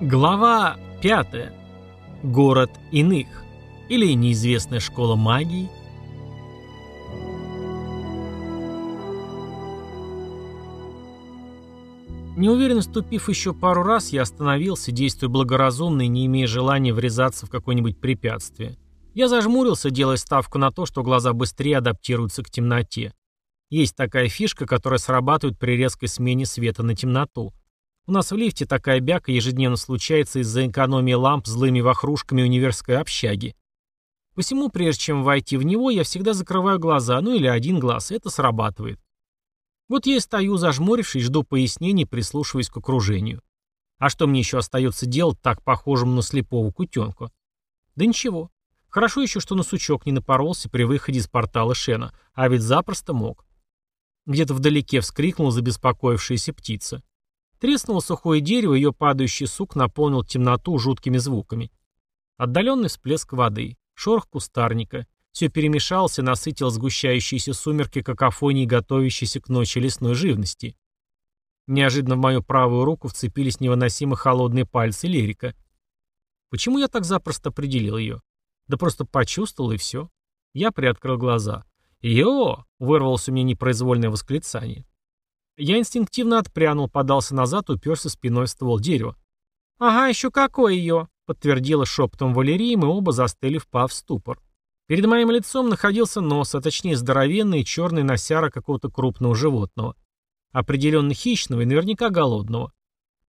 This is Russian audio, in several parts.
Глава 5. Город иных. Или неизвестная школа магии. Неуверенно ступив еще пару раз, я остановился, действуя благоразумно и не имея желания врезаться в какое-нибудь препятствие. Я зажмурился, делая ставку на то, что глаза быстрее адаптируются к темноте. Есть такая фишка, которая срабатывает при резкой смене света на темноту. У нас в лифте такая бяка ежедневно случается из-за экономии ламп злыми вахрушками универской общаги. Посему, прежде чем войти в него, я всегда закрываю глаза, ну или один глаз, это срабатывает. Вот я и стою, зажмурившись, жду пояснений, прислушиваясь к окружению. А что мне еще остается делать так похожему на слепого кутенка? Да ничего. Хорошо еще, что на сучок не напоролся при выходе из портала Шена, а ведь запросто мог. Где-то вдалеке вскрикнула забеспокоившаяся птица. Треснуло сухое дерево, ее падающий сук наполнил темноту жуткими звуками. Отдаленный всплеск воды, шорох кустарника. Все перемешалось и насытил сгущающиеся сумерки какофонии, готовящейся к ночи лесной живности. Неожиданно в мою правую руку вцепились невыносимо холодные пальцы Лерика. Почему я так запросто определил ее? Да просто почувствовал и все. Я приоткрыл глаза. «Йо!» — вырвалось у меня непроизвольное восклицание. Я инстинктивно отпрянул, подался назад, уперся спиной в ствол дерева. «Ага, еще какое ее!» — подтвердила шепотом Валерия, мы оба застыли, впав в ступор. Перед моим лицом находился нос, а точнее здоровенный черный носяра какого-то крупного животного. Определенно хищного и наверняка голодного.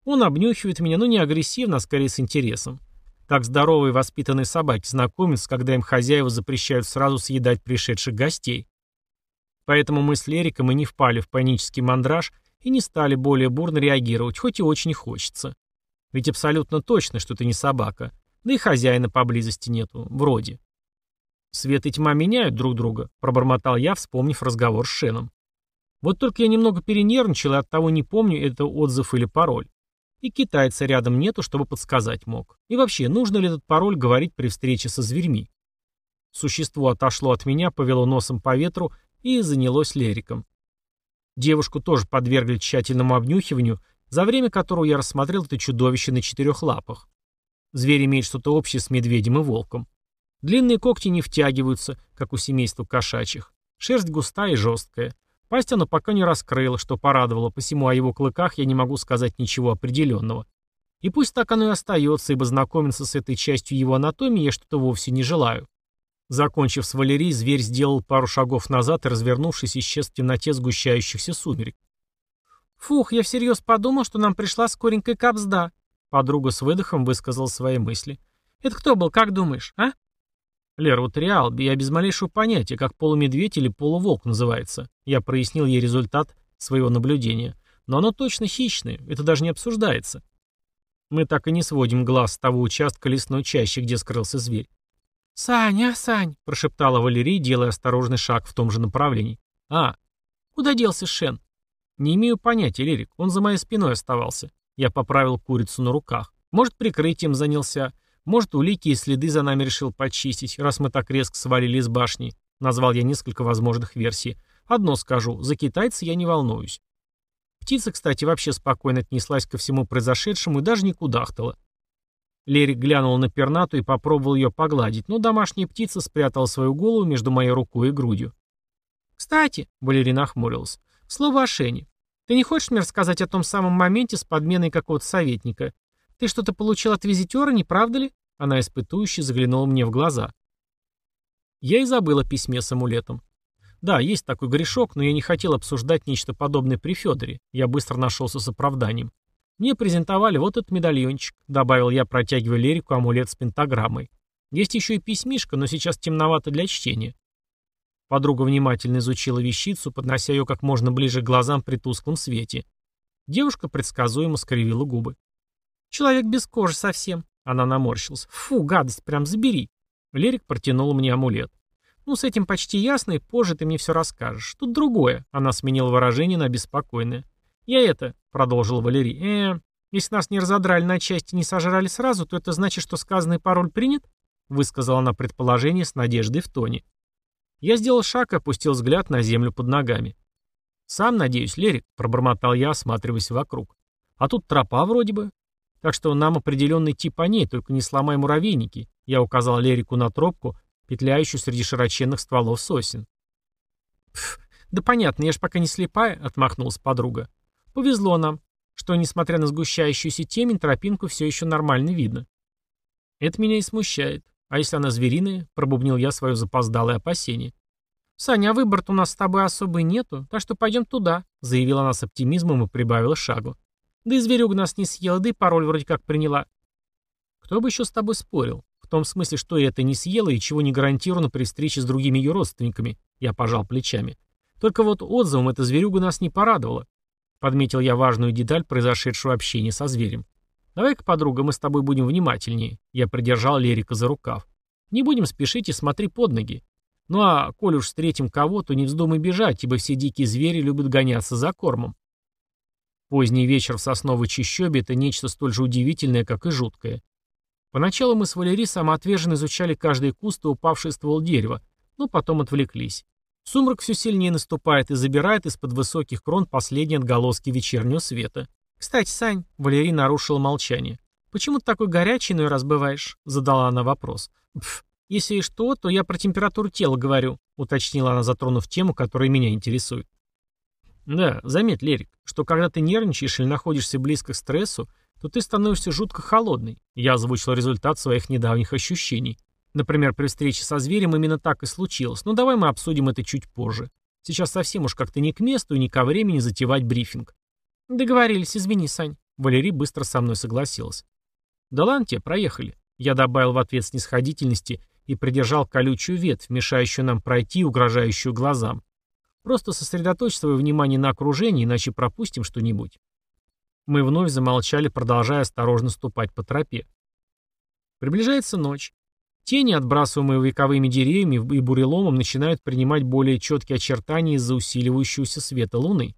Он обнюхивает меня, но не агрессивно, а скорее с интересом. Как здоровые воспитанные собаки знакомятся, когда им хозяева запрещают сразу съедать пришедших гостей. Поэтому мы с Лериком и не впали в панический мандраж и не стали более бурно реагировать, хоть и очень хочется. Ведь абсолютно точно, что ты не собака. Да и хозяина поблизости нету, вроде. «Свет и тьма меняют друг друга», — пробормотал я, вспомнив разговор с Шеном. Вот только я немного перенервничал и оттого не помню, это отзыв или пароль. И китайца рядом нету, чтобы подсказать мог. И вообще, нужно ли этот пароль говорить при встрече со зверьми? Существо отошло от меня, повело носом по ветру и занялось лериком. Девушку тоже подвергли тщательному обнюхиванию, за время которого я рассмотрел это чудовище на четырех лапах. Зверь имеет что-то общее с медведем и волком. Длинные когти не втягиваются, как у семейства кошачьих. Шерсть густая и жесткая. Пасть оно пока не раскрыло, что порадовало, посему о его клыках я не могу сказать ничего определенного. И пусть так оно и остается, ибо знакомиться с этой частью его анатомии я что-то вовсе не желаю. Закончив с Валерией, зверь сделал пару шагов назад и, развернувшись, исчез в темноте сгущающихся сумерек. «Фух, я всерьез подумал, что нам пришла скоренькая капсда», подруга с выдохом высказала свои мысли. «Это кто был, как думаешь, а?» «Лер, вот реал, я без малейшего понятия, как полумедведь или полуволк называется». Я прояснил ей результат своего наблюдения. Но оно точно хищное, это даже не обсуждается. Мы так и не сводим глаз с того участка лесной чащи, где скрылся зверь. «Саня, Сань!» – прошептала Валерий, делая осторожный шаг в том же направлении. «А, куда делся Шен?» «Не имею понятия, Лерик, он за моей спиной оставался». Я поправил курицу на руках. Может, прикрытием занялся. Может, улики и следы за нами решил почистить, раз мы так резко свалили из башни. Назвал я несколько возможных версий. Одно скажу, за китайца я не волнуюсь. Птица, кстати, вообще спокойно отнеслась ко всему произошедшему и даже не кудахтала. Лерик глянул на пернату и попробовал ее погладить, но домашняя птица спрятала свою голову между моей рукой и грудью. «Кстати», — Валерина охмурилась, — «слово о Шене. Ты не хочешь мне рассказать о том самом моменте с подменой какого-то советника? Ты что-то получил от визитера, не правда ли?» Она испытующе заглянула мне в глаза. Я и забыл о письме с амулетом. Да, есть такой грешок, но я не хотел обсуждать нечто подобное при Федоре. Я быстро нашелся с оправданием. Мне презентовали вот этот медальончик, добавил я, протягивая Лерику амулет с пентаграммой. Есть еще и письмишка, но сейчас темновато для чтения. Подруга внимательно изучила вещицу, поднося ее как можно ближе к глазам при тусклом свете. Девушка предсказуемо скривила губы. «Человек без кожи совсем», она наморщилась. «Фу, гадость, прям забери!» Лерик протянул мне амулет. «Ну, с этим почти ясно, и позже ты мне все расскажешь. Тут другое». Она сменила выражение на беспокойное. «Я это», — продолжил Валерий, э, если нас не разодрали на части и не сожрали сразу, то это значит, что сказанный пароль принят?» Высказала она предположение с надеждой в тоне. Я сделал шаг и опустил взгляд на землю под ногами. «Сам надеюсь, Лерик», — пробормотал я, осматриваясь вокруг. «А тут тропа вроде бы. Так что нам определенный тип по ней, только не сломай муравейники. Я указал Лерику на тропку, петляющую среди широченных стволов сосен. Пф, да понятно, я ж пока не слепая, отмахнулась подруга. Повезло нам, что, несмотря на сгущающуюся темень, тропинку все еще нормально видно. Это меня и смущает. А если она звериная, пробубнил я свое запоздалое опасение. «Саня, а выбора-то у нас с тобой особо нету, так что пойдем туда», заявила она с оптимизмом и прибавила шагу. «Да и зверюга нас не съела, да и пароль вроде как приняла». «Кто бы еще с тобой спорил? В том смысле, что и это не съела и чего не гарантировано при встрече с другими ее родственниками», я пожал плечами. «Только вот отзывом эта зверюга нас не порадовала». Подметил я важную деталь произошедшего общения со зверем. «Давай-ка, подруга, мы с тобой будем внимательнее». Я придержал Лерика за рукав. «Не будем спешить и смотри под ноги. Ну а коль уж встретим кого, то не вздумай бежать, ибо все дикие звери любят гоняться за кормом. Поздний вечер в сосновой чащобе – это нечто столь же удивительное, как и жуткое. Поначалу мы с Валерией самоотверженно изучали каждый куст и упавший ствол дерева, но потом отвлеклись. Сумрак все сильнее наступает и забирает из-под высоких крон последние отголоски вечернего света. «Кстати, Сань», — Валерий нарушила молчание, — «почему ты такой горячий иной раз бываешь?» — задала она вопрос. «Пф, «Если и что, то я про температуру тела говорю», — уточнила она, затронув тему, которая меня интересует. «Да, заметь, Лерик, что когда ты нервничаешь или находишься близко к стрессу, то ты становишься жутко холодный. Я озвучил результат своих недавних ощущений. Например, при встрече со зверем именно так и случилось, но давай мы обсудим это чуть позже. Сейчас совсем уж как-то не к месту и не ко времени затевать брифинг. Договорились, извини, Сань. Валерий быстро со мной согласилась. Да ладно тебе, проехали. Я добавил в ответ снисходительности и придержал колючую ветвь, мешающую нам пройти, угрожающую глазам. Просто сосредоточь свое внимание на окружении, иначе пропустим что-нибудь. Мы вновь замолчали, продолжая осторожно ступать по тропе. Приближается ночь. Тени, отбрасываемые вековыми деревьями и буреломом, начинают принимать более четкие очертания из-за усиливающегося света луны.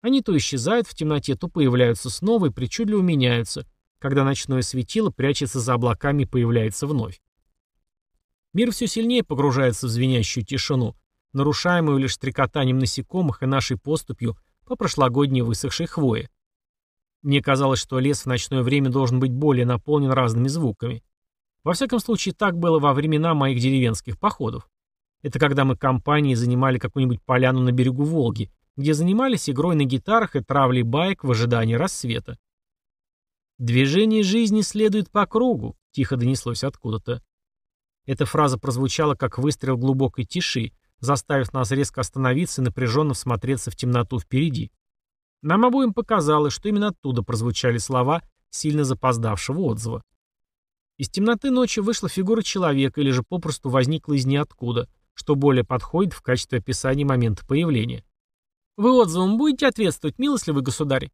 Они то исчезают в темноте, то появляются снова и причудливо меняются, когда ночное светило прячется за облаками и появляется вновь. Мир все сильнее погружается в звенящую тишину, нарушаемую лишь стрекотанием насекомых и нашей поступью по прошлогодней высохшей хвое. Мне казалось, что лес в ночное время должен быть более наполнен разными звуками. Во всяком случае, так было во времена моих деревенских походов. Это когда мы компанией занимали какую-нибудь поляну на берегу Волги, где занимались игрой на гитарах и травлей баек в ожидании рассвета. «Движение жизни следует по кругу», — тихо донеслось откуда-то. Эта фраза прозвучала как выстрел глубокой тиши, заставив нас резко остановиться и напряженно всмотреться в темноту впереди. Нам обоим показалось, что именно оттуда прозвучали слова сильно запоздавшего отзыва. Из темноты ночи вышла фигура человека или же попросту возникла из ниоткуда, что более подходит в качестве описания момента появления. «Вы отзывом будете ответствовать, милостливый государь?»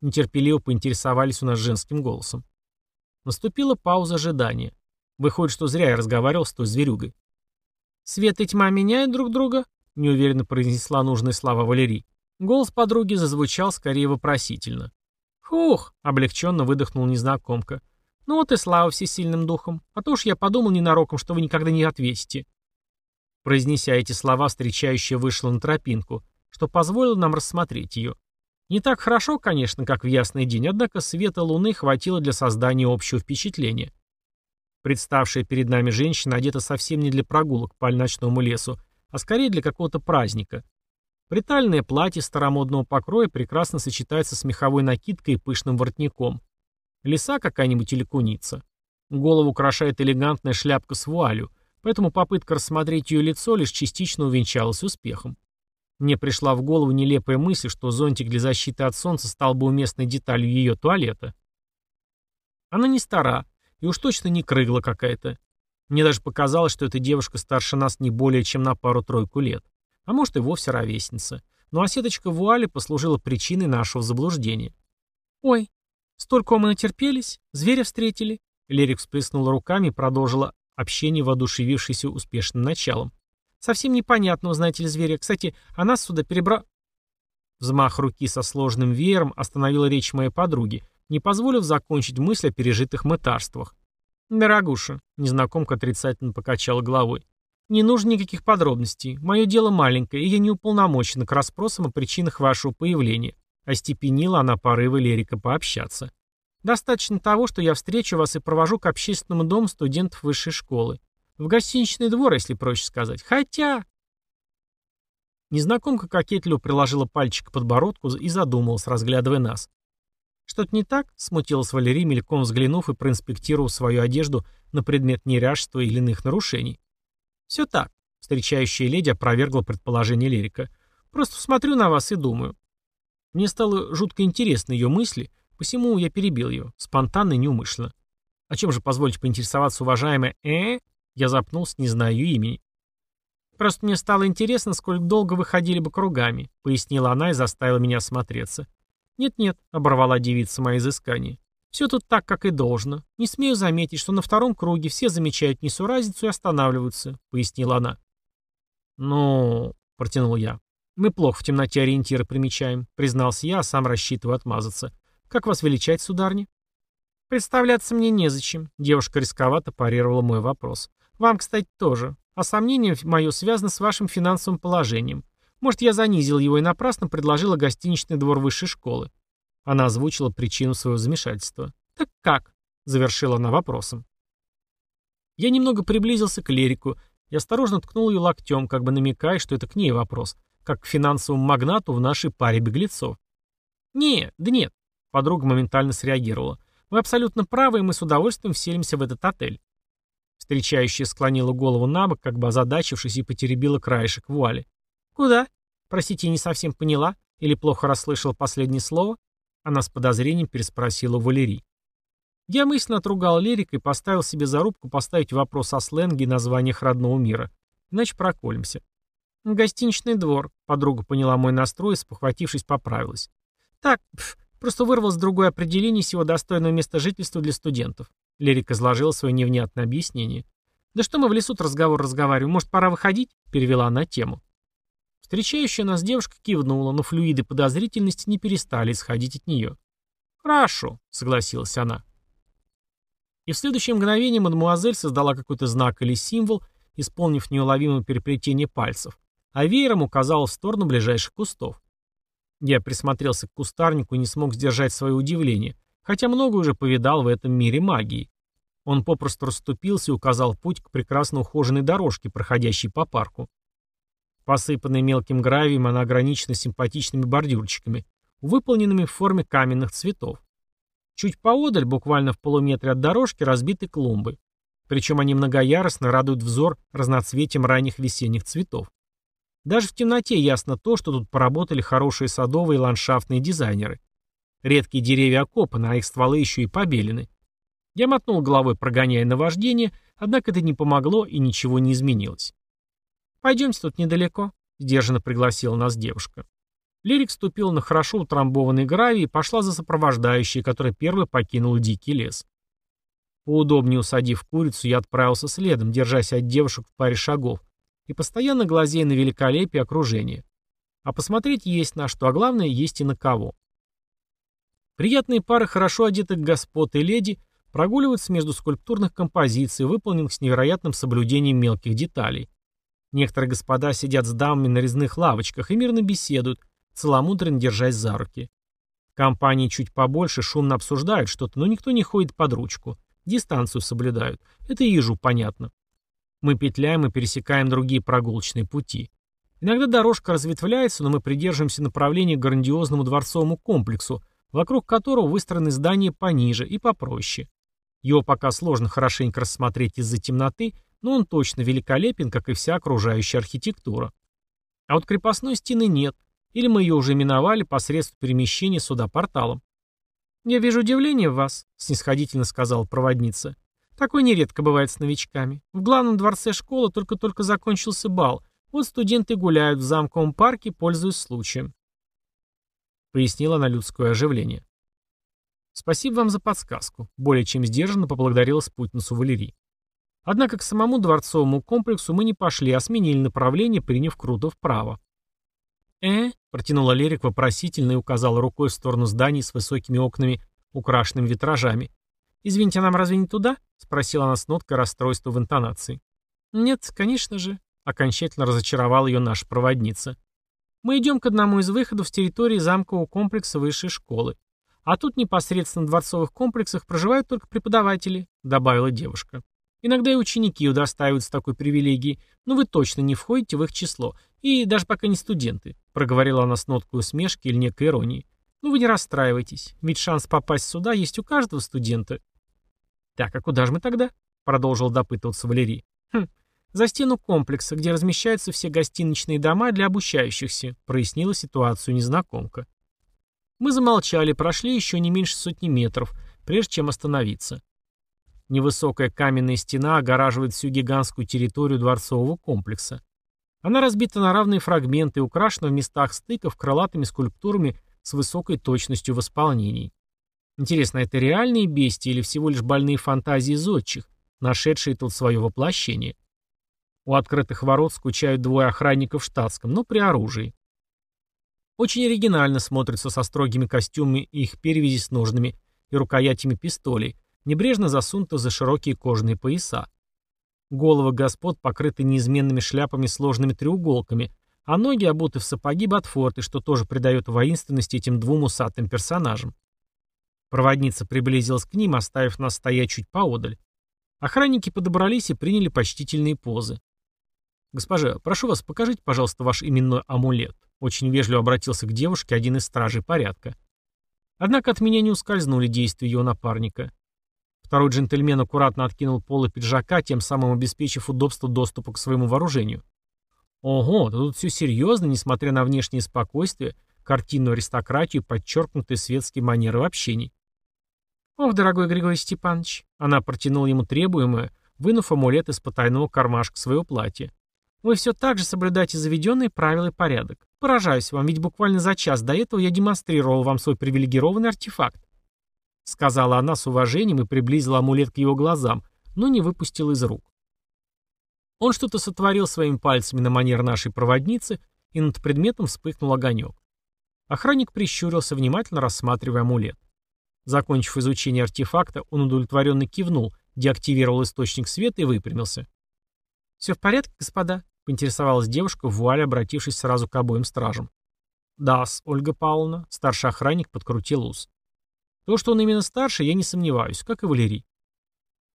Нетерпеливо поинтересовались у нас женским голосом. Наступила пауза ожидания. Выходит, что зря я разговаривал с той зверюгой. «Свет и тьма меняют друг друга?» — неуверенно произнесла нужные слова Валерий. Голос подруги зазвучал скорее вопросительно. «Фух!» — облегченно выдохнул незнакомка. «Ну вот и слава всесильным духом. А то уж я подумал ненароком, что вы никогда не ответите». Произнеся эти слова, встречающая вышла на тропинку, что позволило нам рассмотреть ее. Не так хорошо, конечно, как в ясный день, однако света луны хватило для создания общего впечатления. Представшая перед нами женщина одета совсем не для прогулок по ночному лесу, а скорее для какого-то праздника. Притальное платье старомодного покроя прекрасно сочетается с меховой накидкой и пышным воротником. Лиса какая-нибудь или куница. Голову украшает элегантная шляпка с вуалью, поэтому попытка рассмотреть ее лицо лишь частично увенчалась успехом. Мне пришла в голову нелепая мысль, что зонтик для защиты от солнца стал бы уместной деталью ее туалета. Она не стара, и уж точно не крыгла какая-то. Мне даже показалось, что эта девушка старше нас не более чем на пару-тройку лет. А может и вовсе ровесница. Ну а сеточка вуали послужила причиной нашего заблуждения. «Ой, столько мы натерпелись, зверя встретили». Лерик всплеснула руками и продолжила общение, воодушевившееся успешным началом. «Совсем непонятно, узнаете ли зверя. Кстати, а нас сюда перебра...» Взмах руки со сложным веером остановила речь моей подруги, не позволив закончить мысль о пережитых мытарствах. «Дорогуша», — незнакомка отрицательно покачала головой, — «не нужно никаких подробностей. Мое дело маленькое, и я не уполномочена к расспросам о причинах вашего появления». Остепенила она порывы Лерика пообщаться. Достаточно того, что я встречу вас и провожу к общественному дому студентов высшей школы. В гостиничный двор, если проще сказать. Хотя...» Незнакомка кокетливо приложила пальчик к подбородку и задумалась, разглядывая нас. «Что-то не так?» — смутилась Валерия, мельком взглянув и проинспектировав свою одежду на предмет неряшества или иных нарушений. «Все так», — встречающая леди опровергла предположение Лерика. «Просто смотрю на вас и думаю». Мне стало жутко интересно ее мысли, посему я перебил ее, спонтанно и неумышленно. «О чем же, позвольте поинтересоваться, уважаемая э Я запнулся, не знаю ее имени. «Просто мне стало интересно, сколько долго вы ходили бы кругами», — пояснила она и заставила меня осмотреться. «Нет-нет», — оборвала девица мои изыскания. «Все тут так, как и должно. Не смею заметить, что на втором круге все замечают несуразицу и останавливаются», — пояснила она. «Ну...» — протянул я. «Мы плохо в темноте ориентиры примечаем», — признался я, а сам рассчитываю отмазаться. «Как вас величать, сударня?» «Представляться мне незачем», — девушка рисковато парировала мой вопрос. «Вам, кстати, тоже. А сомнение мое связано с вашим финансовым положением. Может, я занизил его и напрасно предложила гостиничный двор высшей школы. Она озвучила причину своего замешательства. «Так как?» — завершила она вопросом. Я немного приблизился к Лерику и осторожно ткнул ее локтем, как бы намекая, что это к ней вопрос, как к финансовому магнату в нашей паре беглецов. «Не, да нет», — подруга моментально среагировала. «Вы абсолютно правы, и мы с удовольствием вселимся в этот отель». Встречающая склонила голову на бок, как бы озадачившись, и потеребила краешек вуали. «Куда?» «Простите, не совсем поняла. Или плохо расслышал последнее слово?» Она с подозрением переспросила Валерий. Я мысленно отругал Лерика и поставил себе зарубку поставить вопрос о сленге и названиях родного мира. Иначе проколемся. «Гостиничный двор», — подруга поняла мой настрой и, спохватившись, поправилась. «Так, пф, просто вырвалось другое определение всего достойного места жительства для студентов». Лерик изложил свое невнятное объяснение. «Да что мы в лесу разговор разговариваем? Может, пора выходить?» — перевела она тему. Встречающая нас девушка кивнула, но флюиды подозрительности не перестали исходить от нее. «Хорошо», — согласилась она. И в следующее мгновение мадемуазель создала какой-то знак или символ, исполнив неуловимое переплетение пальцев, а веером указала в сторону ближайших кустов. Я присмотрелся к кустарнику и не смог сдержать свое удивление, хотя много уже повидал в этом мире магии. Он попросту расступился и указал путь к прекрасно ухоженной дорожке, проходящей по парку. Посыпанной мелким гравием, она ограничена симпатичными бордюрчиками, выполненными в форме каменных цветов. Чуть поодаль, буквально в полуметре от дорожки, разбиты клумбы. Причем они многояростно радуют взор разноцветием ранних весенних цветов. Даже в темноте ясно то, что тут поработали хорошие садовые и ландшафтные дизайнеры. Редкие деревья окопаны, а их стволы еще и побелены. Я мотнул головой, прогоняя наваждение, однако это не помогло и ничего не изменилось. «Пойдемте тут недалеко», — сдержанно пригласила нас девушка. Лирик ступил на хорошо утрамбованный гравий и пошла за сопровождающей, которая первой покинула дикий лес. Поудобнее усадив курицу, я отправился следом, держась от девушек в паре шагов, и постоянно глазея на великолепие окружения. А посмотреть есть на что, а главное, есть и на кого. Приятные пары хорошо одетых господ и леди прогуливаются между скульптурных композиций, выполненных с невероятным соблюдением мелких деталей. Некоторые господа сидят с дамами на резных лавочках и мирно беседуют, целомудренно держась за руки. Компании чуть побольше шумно обсуждают что-то, но никто не ходит под ручку. Дистанцию соблюдают. Это ежу понятно. Мы петляем и пересекаем другие прогулочные пути. Иногда дорожка разветвляется, но мы придерживаемся направления к грандиозному дворцовому комплексу, вокруг которого выстроены здания пониже и попроще. Его пока сложно хорошенько рассмотреть из-за темноты, но он точно великолепен, как и вся окружающая архитектура. А вот крепостной стены нет, или мы ее уже миновали посредством перемещения сюда порталом. «Я вижу удивление в вас», — снисходительно сказала проводница. «Такое нередко бывает с новичками. В главном дворце школы только-только закончился бал. Вот студенты гуляют в замковом парке, пользуясь случаем». Пояснила на людское оживление. «Спасибо вам за подсказку», — более чем сдержанно поблагодарила спутницу Валерий. Однако к самому дворцовому комплексу мы не пошли, а сменили направление, приняв круто вправо. «Э?» — протянула Лерик вопросительно и указала рукой в сторону зданий с высокими окнами, украшенными витражами. «Извините, а нам разве не туда?» — спросила она с ноткой расстройства в интонации. «Нет, конечно же», — окончательно разочаровала ее наша проводница. «Мы идем к одному из выходов с территории замкового комплекса высшей школы. А тут непосредственно в дворцовых комплексах проживают только преподаватели, добавила девушка. Иногда и ученики удостаиваются такой привилегии, но вы точно не входите в их число, и даже пока не студенты, проговорила она с ноткой усмешки или некой иронии. Ну вы не расстраивайтесь, ведь шанс попасть сюда есть у каждого студента. Так, а куда же мы тогда? Продолжил допытываться Валерий. Хм, за стену комплекса, где размещаются все гостиничные дома для обучающихся, прояснила ситуацию незнакомка. Мы замолчали, прошли еще не меньше сотни метров, прежде чем остановиться. Невысокая каменная стена огораживает всю гигантскую территорию дворцового комплекса. Она разбита на равные фрагменты и украшена в местах стыков крылатыми скульптурами с высокой точностью в исполнении. Интересно, это реальные бестии или всего лишь больные фантазии зодчих, нашедшие тут свое воплощение? У открытых ворот скучают двое охранников в штатском, но при оружии. Очень оригинально смотрятся со строгими костюмами и их перевязи с ножными и рукоятями пистолей, небрежно засунуты за широкие кожаные пояса. Головы господ покрыты неизменными шляпами сложными треуголками, а ноги обуты в сапоги Ботфорты, что тоже придает воинственности этим двум усатым персонажам. Проводница приблизилась к ним, оставив нас стоять чуть поодаль. Охранники подобрались и приняли почтительные позы. «Госпожа, прошу вас, покажите, пожалуйста, ваш именной амулет», очень вежливо обратился к девушке один из стражей порядка. Однако от меня не ускользнули действия ее напарника. Второй джентльмен аккуратно откинул полы пиджака, тем самым обеспечив удобство доступа к своему вооружению. Ого, тут все серьезно, несмотря на внешнее спокойствие, картинную аристократию, подчеркнутые светские манеры в общении. «Ох, дорогой Григорий Степанович!» Она протянула ему требуемое, вынув амулет из потайного кармашка своего платья. «Вы все так же соблюдаете заведенные правила и порядок. Поражаюсь вам, ведь буквально за час до этого я демонстрировал вам свой привилегированный артефакт». Сказала она с уважением и приблизила амулет к его глазам, но не выпустила из рук. Он что-то сотворил своими пальцами на манер нашей проводницы, и над предметом вспыхнул огонек. Охранник прищурился, внимательно рассматривая амулет. Закончив изучение артефакта, он удовлетворенно кивнул, деактивировал источник света и выпрямился. «Все в порядке, господа?» — поинтересовалась девушка, в вуале обратившись сразу к обоим стражам. «Да-с, Ольга Павловна», — старший охранник подкрутил ус. То, что он именно старший, я не сомневаюсь, как и Валерий.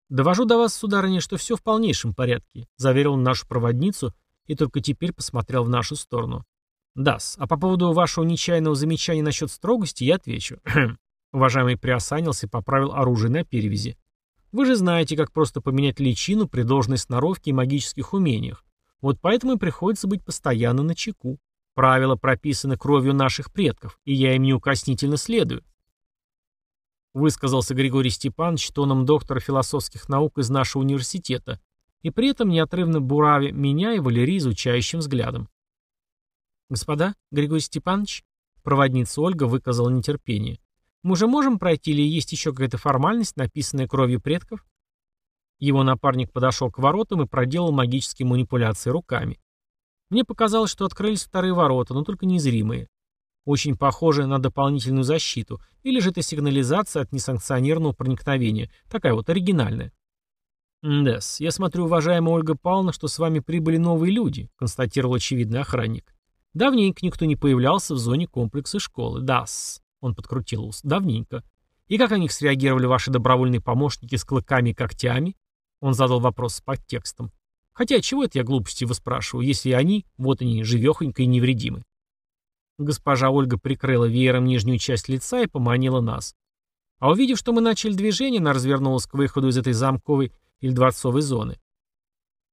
«Довожу до вас, сударыня, что все в полнейшем порядке», — заверил нашу проводницу и только теперь посмотрел в нашу сторону. «Да-с, а по поводу вашего нечаянного замечания насчет строгости я отвечу. Уважаемый приосанился и поправил оружие на перевязи. Вы же знаете, как просто поменять личину при должной сноровке и магических умениях. Вот поэтому и приходится быть постоянно на чеку. Правила прописаны кровью наших предков, и я им неукоснительно следую. Высказался Григорий Степанович тоном доктора философских наук из нашего университета, и при этом неотрывно буравя меня и Валерий изучающим взглядом. «Господа, Григорий Степанович?» Проводница Ольга выказала нетерпение. Мы же можем пройти или есть еще какая-то формальность, написанная кровью предков? Его напарник подошел к воротам и проделал магические манипуляции руками. Мне показалось, что открылись вторые ворота, но только незримые. Очень похожие на дополнительную защиту, или же это сигнализация от несанкционированного проникновения, такая вот оригинальная. «Мдес, я смотрю, уважаемая Ольга Павловна, что с вами прибыли новые люди», констатировал очевидный охранник. «Давненько никто не появлялся в зоне комплекса школы. Дас». Он подкрутил ус. Давненько. И как на них среагировали ваши добровольные помощники с клыками и когтями? Он задал вопрос с подтекстом. Хотя, чего это я глупости выспрашиваю, если они, вот они, живехонько и невредимы? Госпожа Ольга прикрыла веером нижнюю часть лица и поманила нас. А увидев, что мы начали движение, она развернулась к выходу из этой замковой или дворцовой зоны.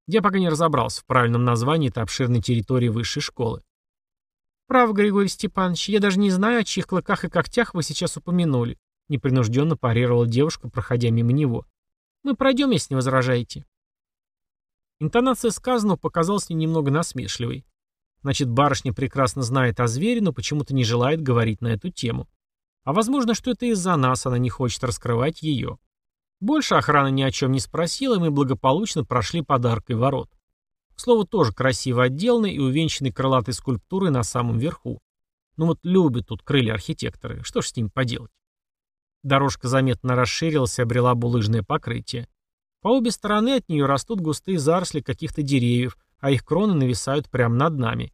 Я пока не разобрался в правильном названии этой обширной территории высшей школы. «Право, Григорий Степанович, я даже не знаю, о чьих клыках и когтях вы сейчас упомянули», непринужденно парировала девушка, проходя мимо него. «Мы пройдем, если не возражаете». Интонация сказанного показалась мне немного насмешливой. Значит, барышня прекрасно знает о звере, но почему-то не желает говорить на эту тему. А возможно, что это из-за нас она не хочет раскрывать ее. Больше охрана ни о чем не спросила, и мы благополучно прошли подаркой ворот. К слову, тоже красиво отделанный и увенчанный крылатой скульптурой на самом верху. Ну вот любят тут крылья архитекторы, что ж с ним поделать. Дорожка заметно расширилась и обрела булыжное покрытие. По обе стороны от нее растут густые заросли каких-то деревьев, а их кроны нависают прямо над нами.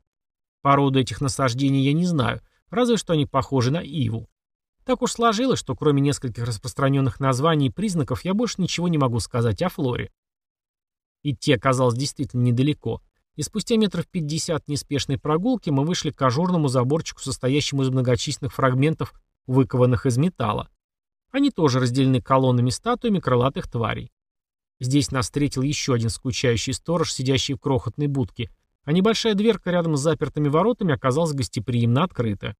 Породу этих насаждений я не знаю, разве что они похожи на иву. Так уж сложилось, что кроме нескольких распространенных названий и признаков я больше ничего не могу сказать о флоре. Идти оказалось действительно недалеко, и спустя метров пятьдесят неспешной прогулки мы вышли к ажурному заборчику, состоящему из многочисленных фрагментов, выкованных из металла. Они тоже разделены колоннами статуями крылатых тварей. Здесь нас встретил еще один скучающий сторож, сидящий в крохотной будке, а небольшая дверка рядом с запертыми воротами оказалась гостеприимно открыта.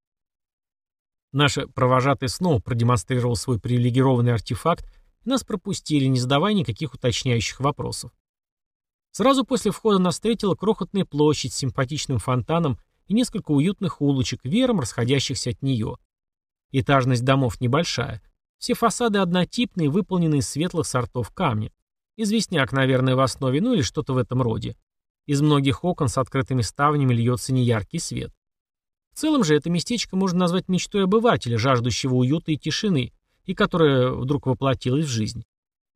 Наш провожатый снова продемонстрировал свой привилегированный артефакт, и нас пропустили, не задавая никаких уточняющих вопросов. Сразу после входа нас встретила крохотная площадь с симпатичным фонтаном и несколько уютных улочек, веером расходящихся от нее. Этажность домов небольшая. Все фасады однотипные, выполнены из светлых сортов камня. Известняк, наверное, в основе, ну или что-то в этом роде. Из многих окон с открытыми ставнями льется неяркий свет. В целом же это местечко можно назвать мечтой обывателя, жаждущего уюта и тишины, и которая вдруг воплотилась в жизнь.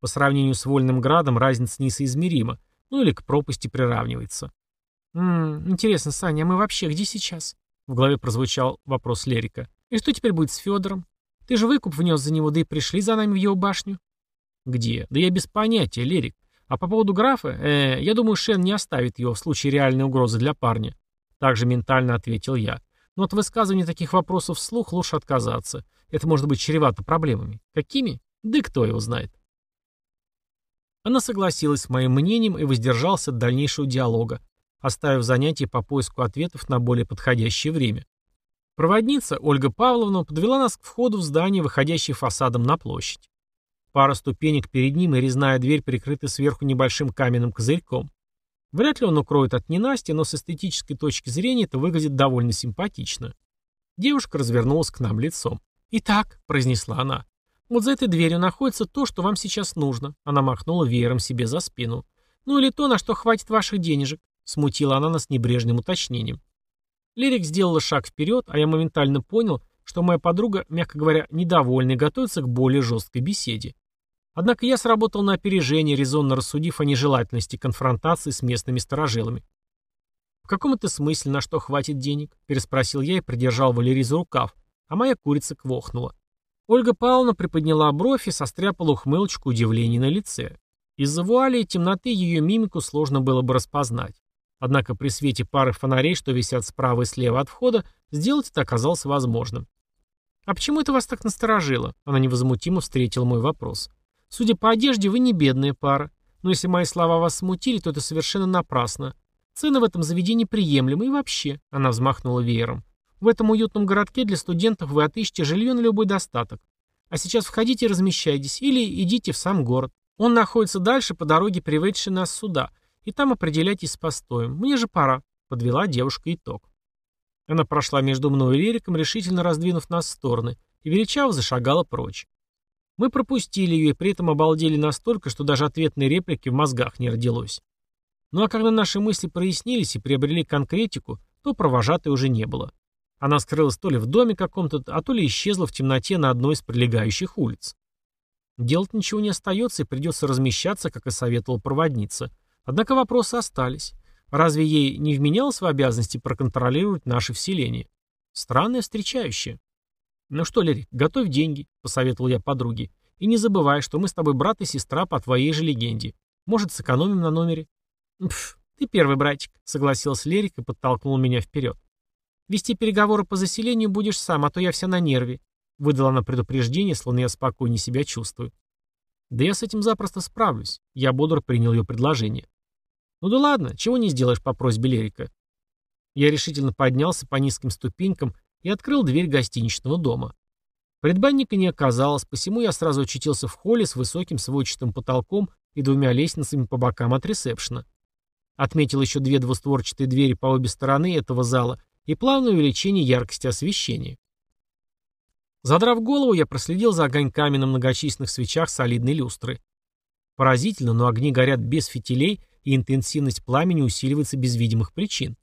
По сравнению с Вольным Градом разница несоизмерима, ну или к пропасти приравнивается. «Ммм, интересно, Саня, а мы вообще где сейчас?» В голове прозвучал вопрос Лерика. «И что теперь будет с Федором? Ты же выкуп внес за него, да и пришли за нами в его башню». «Где? Да я без понятия, Лерик. А по поводу графа, э, я думаю, Шен не оставит его в случае реальной угрозы для парня». Также ментально ответил я. Но от высказывания таких вопросов вслух лучше отказаться. Это может быть чревато проблемами. Какими? Да кто его знает. Она согласилась с моим мнением и воздержался от дальнейшего диалога, оставив занятие по поиску ответов на более подходящее время. Проводница, Ольга Павловна, подвела нас к входу в здание, выходящее фасадом на площадь. Пара ступенек перед ним и резная дверь прикрыта сверху небольшим каменным козырьком. Вряд ли он укроет от ненасти, но с эстетической точки зрения это выглядит довольно симпатично. Девушка развернулась к нам лицом. «Итак», — произнесла она, — «вот за этой дверью находится то, что вам сейчас нужно». Она махнула веером себе за спину. «Ну или то, на что хватит ваших денежек», — смутила она нас небрежным уточнением. Лирик сделала шаг вперед, а я моментально понял, что моя подруга, мягко говоря, недовольна и готовится к более жесткой беседе. Однако я сработал на опережение, резонно рассудив о нежелательности конфронтации с местными сторожилами. «В каком это смысле, на что хватит денег?» – переспросил я и придержал Валерий за рукав, а моя курица квохнула. Ольга Павловна приподняла бровь и состряпала ухмылочку удивления на лице. Из-за вуали и темноты ее мимику сложно было бы распознать. Однако при свете пары фонарей, что висят справа и слева от входа, сделать это оказалось возможным. «А почему это вас так насторожило?» Она невозмутимо встретила мой вопрос. Судя по одежде, вы не бедная пара. Но если мои слова вас смутили, то это совершенно напрасно. Цены в этом заведении приемлемы и вообще, она взмахнула веером. В этом уютном городке для студентов вы отыщете жилье на любой достаток. А сейчас входите и размещайтесь, или идите в сам город. Он находится дальше по дороге, приведшей нас сюда, и там определяйтесь с постоем. Мне же пора», — подвела девушка итог. Она прошла между мной и Рериком, решительно раздвинув нас в стороны, и величаво зашагала прочь. Мы пропустили ее и при этом обалдели настолько, что даже ответной реплики в мозгах не родилось. Ну а когда наши мысли прояснились и приобрели конкретику, то провожатой уже не было. Она скрылась то ли в доме каком-то, а то ли исчезла в темноте на одной из прилегающих улиц. Делать ничего не остается и придется размещаться, как и советовала проводница. Однако вопросы остались. Разве ей не вменялось в обязанности проконтролировать наше вселение? Странное встречающее. «Ну что, Лерик, готовь деньги», — посоветовал я подруге. «И не забывай, что мы с тобой брат и сестра по твоей же легенде. Может, сэкономим на номере?» «Пф, ты первый братик», — согласился Лерик и подтолкнул меня вперед. «Вести переговоры по заселению будешь сам, а то я вся на нерве», — выдала она предупреждение, словно я спокойнее себя чувствую. «Да я с этим запросто справлюсь», — я бодро принял ее предложение. «Ну да ладно, чего не сделаешь по просьбе Лерика?» Я решительно поднялся по низким ступенькам и открыл дверь гостиничного дома. Предбанника не оказалось, посему я сразу очутился в холле с высоким сводчатым потолком и двумя лестницами по бокам от ресепшена. Отметил еще две двустворчатые двери по обе стороны этого зала и плавное увеличение яркости освещения. Задрав голову, я проследил за огоньками на многочисленных свечах солидной люстры. Поразительно, но огни горят без фитилей, и интенсивность пламени усиливается без видимых причин.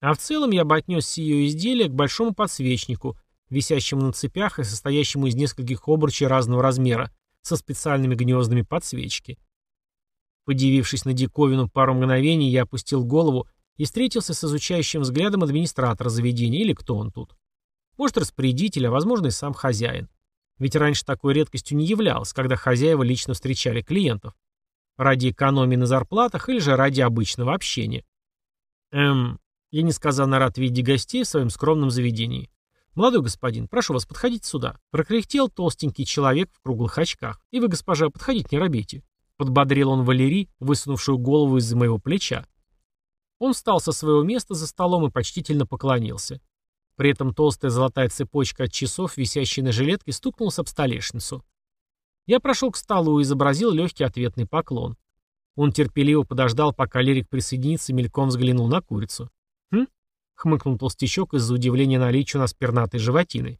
А в целом я бы отнес сие изделие к большому подсвечнику, висящему на цепях и состоящему из нескольких обручей разного размера, со специальными гнездами подсвечки. Подивившись на диковину пару мгновений, я опустил голову и встретился с изучающим взглядом администратора заведения, или кто он тут. Может, распорядитель, а возможно и сам хозяин. Ведь раньше такой редкостью не являлось, когда хозяева лично встречали клиентов. Ради экономии на зарплатах или же ради обычного общения. Эм, я несказанно рад видеть гостей в своем скромном заведении. «Молодой господин, прошу вас, подходите сюда», — прокряхтел толстенький человек в круглых очках. «И вы, госпожа, подходите, не робейте». Подбодрил он Валерий, высунувшую голову из-за моего плеча. Он встал со своего места за столом и почтительно поклонился. При этом толстая золотая цепочка от часов, висящая на жилетке, стукнулась об столешницу. Я прошел к столу и изобразил легкий ответный поклон. Он терпеливо подождал, пока Лерик присоединится, мельком взглянул на курицу. «Хм?» — хмыкнул толстячок из-за удивления наличия у нас пернатой животины.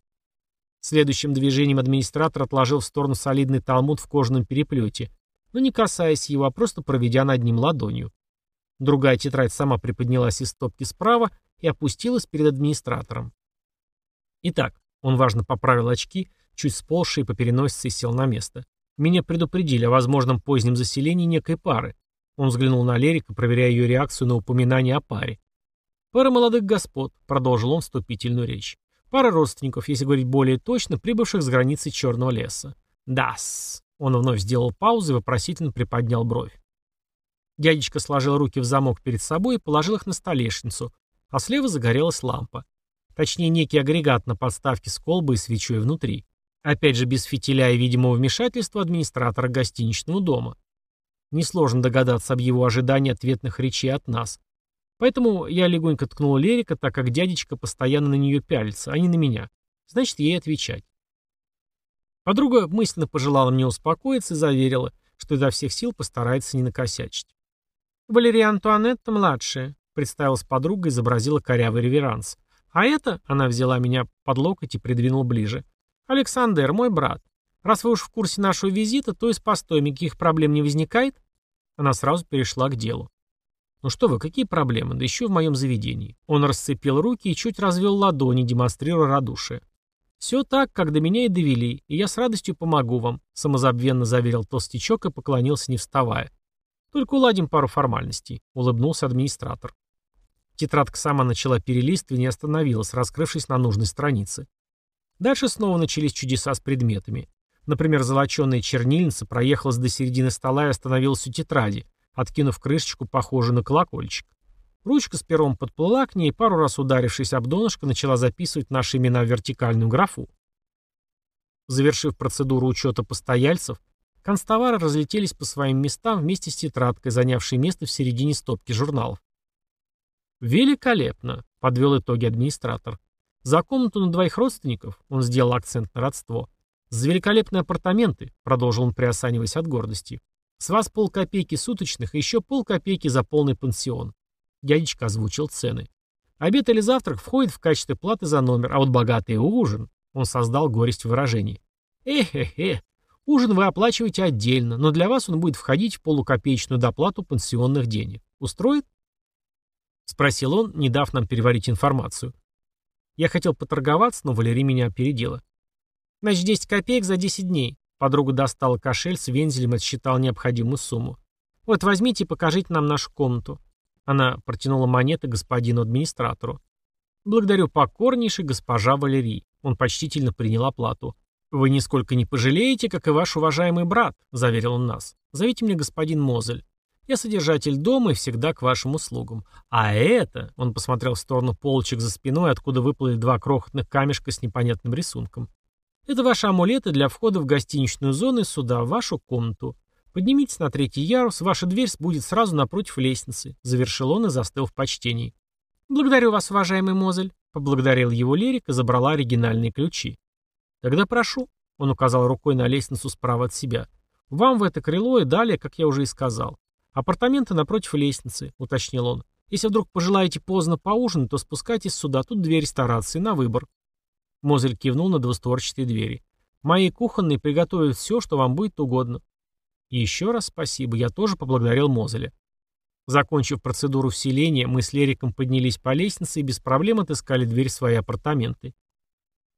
Следующим движением администратор отложил в сторону солидный талмуд в кожаном переплете, но не касаясь его, а просто проведя над ним ладонью. Другая тетрадь сама приподнялась из стопки справа и опустилась перед администратором. Итак, он важно поправил очки, чуть сползший по переносице и сел на место. Меня предупредили о возможном позднем заселении некой пары. Он взглянул на Лерика, проверяя ее реакцию на упоминание о паре. «Пара молодых господ», — продолжил он вступительную речь. «Пара родственников, если говорить более точно, прибывших с границы Черного леса». «Да-с», он вновь сделал паузу и вопросительно приподнял бровь. Дядечка сложил руки в замок перед собой и положил их на столешницу, а слева загорелась лампа. Точнее, некий агрегат на подставке с колбой и свечой внутри. Опять же, без фитиля и видимого вмешательства администратора гостиничного дома. Несложно догадаться об его ожидании ответных речей от нас. Поэтому я легонько ткнул Лерика, так как дядечка постоянно на нее пялится, а не на меня. Значит, ей отвечать. Подруга мысленно пожелала мне успокоиться и заверила, что изо всех сил постарается не накосячить. «Валерия Антуанетта младшая», — представилась подруга изобразила корявый реверанс. «А это...» — она взяла меня под локоть и придвинула ближе. «Александр, мой брат. Раз вы уж в курсе нашего визита, то и с постоем никаких проблем не возникает?» Она сразу перешла к делу. «Ну что вы, какие проблемы? Да еще в моем заведении». Он расцепил руки и чуть развел ладони, демонстрируя радушие. «Все так, как до меня и довели, и я с радостью помогу вам», самозабвенно заверил толстячок и поклонился, не вставая. «Только уладим пару формальностей», — улыбнулся администратор. Тетрадка сама начала перелистывать и остановилась, раскрывшись на нужной странице. Дальше снова начались чудеса с предметами. Например, золоченая чернильница проехалась до середины стола и остановилась у тетради, откинув крышечку, похожую на колокольчик. Ручка с пером подплыла к ней и, пару раз ударившись об донышко, начала записывать наши имена в вертикальную графу. Завершив процедуру учета постояльцев, констовары разлетелись по своим местам вместе с тетрадкой, занявшей место в середине стопки журналов. «Великолепно», — подвел итоги администратор. «За комнату на двоих родственников», — он сделал акцент на родство. «За великолепные апартаменты», — продолжил он, приосаниваясь от гордости. «С вас полкопейки суточных и еще полкопейки за полный пансион. Дядечка озвучил цены. Обед или завтрак входит в качестве платы за номер, а вот богатый ужин... Он создал горесть в выражении. Эхе-хе, ужин вы оплачиваете отдельно, но для вас он будет входить в полукопеечную доплату пансионных денег. Устроит? Спросил он, не дав нам переварить информацию. Я хотел поторговаться, но Валерий меня опередила. Значит, 10 копеек за 10 дней. Подруга достала кошель с вензелем и отсчитала необходимую сумму. Вот возьмите и покажите нам нашу комнату. Она протянула монеты господину администратору. «Благодарю покорнейший госпожа Валерий». Он почтительно принял оплату. «Вы нисколько не пожалеете, как и ваш уважаемый брат», — заверил он нас. «Зовите меня господин Мозель. Я содержатель дома и всегда к вашим услугам. А это...» — он посмотрел в сторону полочек за спиной, откуда выплыли два крохотных камешка с непонятным рисунком. «Это ваши амулеты для входа в гостиничную зону и сюда, в вашу комнату. «Поднимитесь на третий ярус, ваша дверь будет сразу напротив лестницы», — завершил он и застыл в почтении. «Благодарю вас, уважаемый Мозель», — поблагодарил его Лерик и забрала оригинальные ключи. «Тогда прошу», — он указал рукой на лестницу справа от себя. «Вам в это крыло и далее, как я уже и сказал. Апартаменты напротив лестницы», — уточнил он. «Если вдруг пожелаете поздно поужинать, то спускайтесь сюда, тут две ресторации, на выбор». Мозель кивнул на двустворчатые двери. «Мои кухонные приготовят все, что вам будет угодно. Еще раз спасибо, я тоже поблагодарил Мозеля. Закончив процедуру вселения, мы с Лериком поднялись по лестнице и без проблем отыскали дверь в свои апартаменты.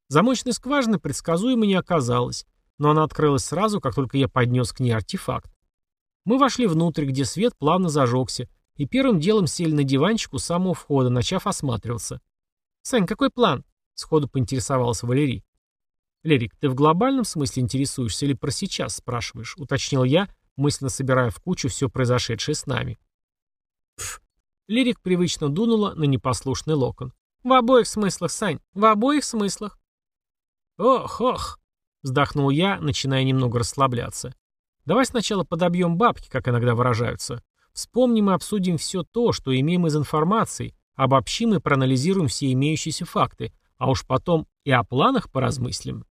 Замочной скважины предсказуемо не оказалось, но она открылась сразу, как только я поднес к ней артефакт. Мы вошли внутрь, где свет плавно зажегся, и первым делом сели на диванчик у самого входа, начав осматриваться. «Сань, какой план?» Сходу поинтересовалась Валерий. «Лерик, ты в глобальном смысле интересуешься или про сейчас спрашиваешь?» — уточнил я, мысленно собирая в кучу все произошедшее с нами. Пф. Лирик привычно дунула на непослушный локон. «В обоих смыслах, Сань, в обоих смыслах». «Ох, ох», — вздохнул я, начиная немного расслабляться. «Давай сначала подобьем бабки, как иногда выражаются. Вспомним и обсудим все то, что имеем из информации, обобщим и проанализируем все имеющиеся факты, а уж потом и о планах поразмыслим».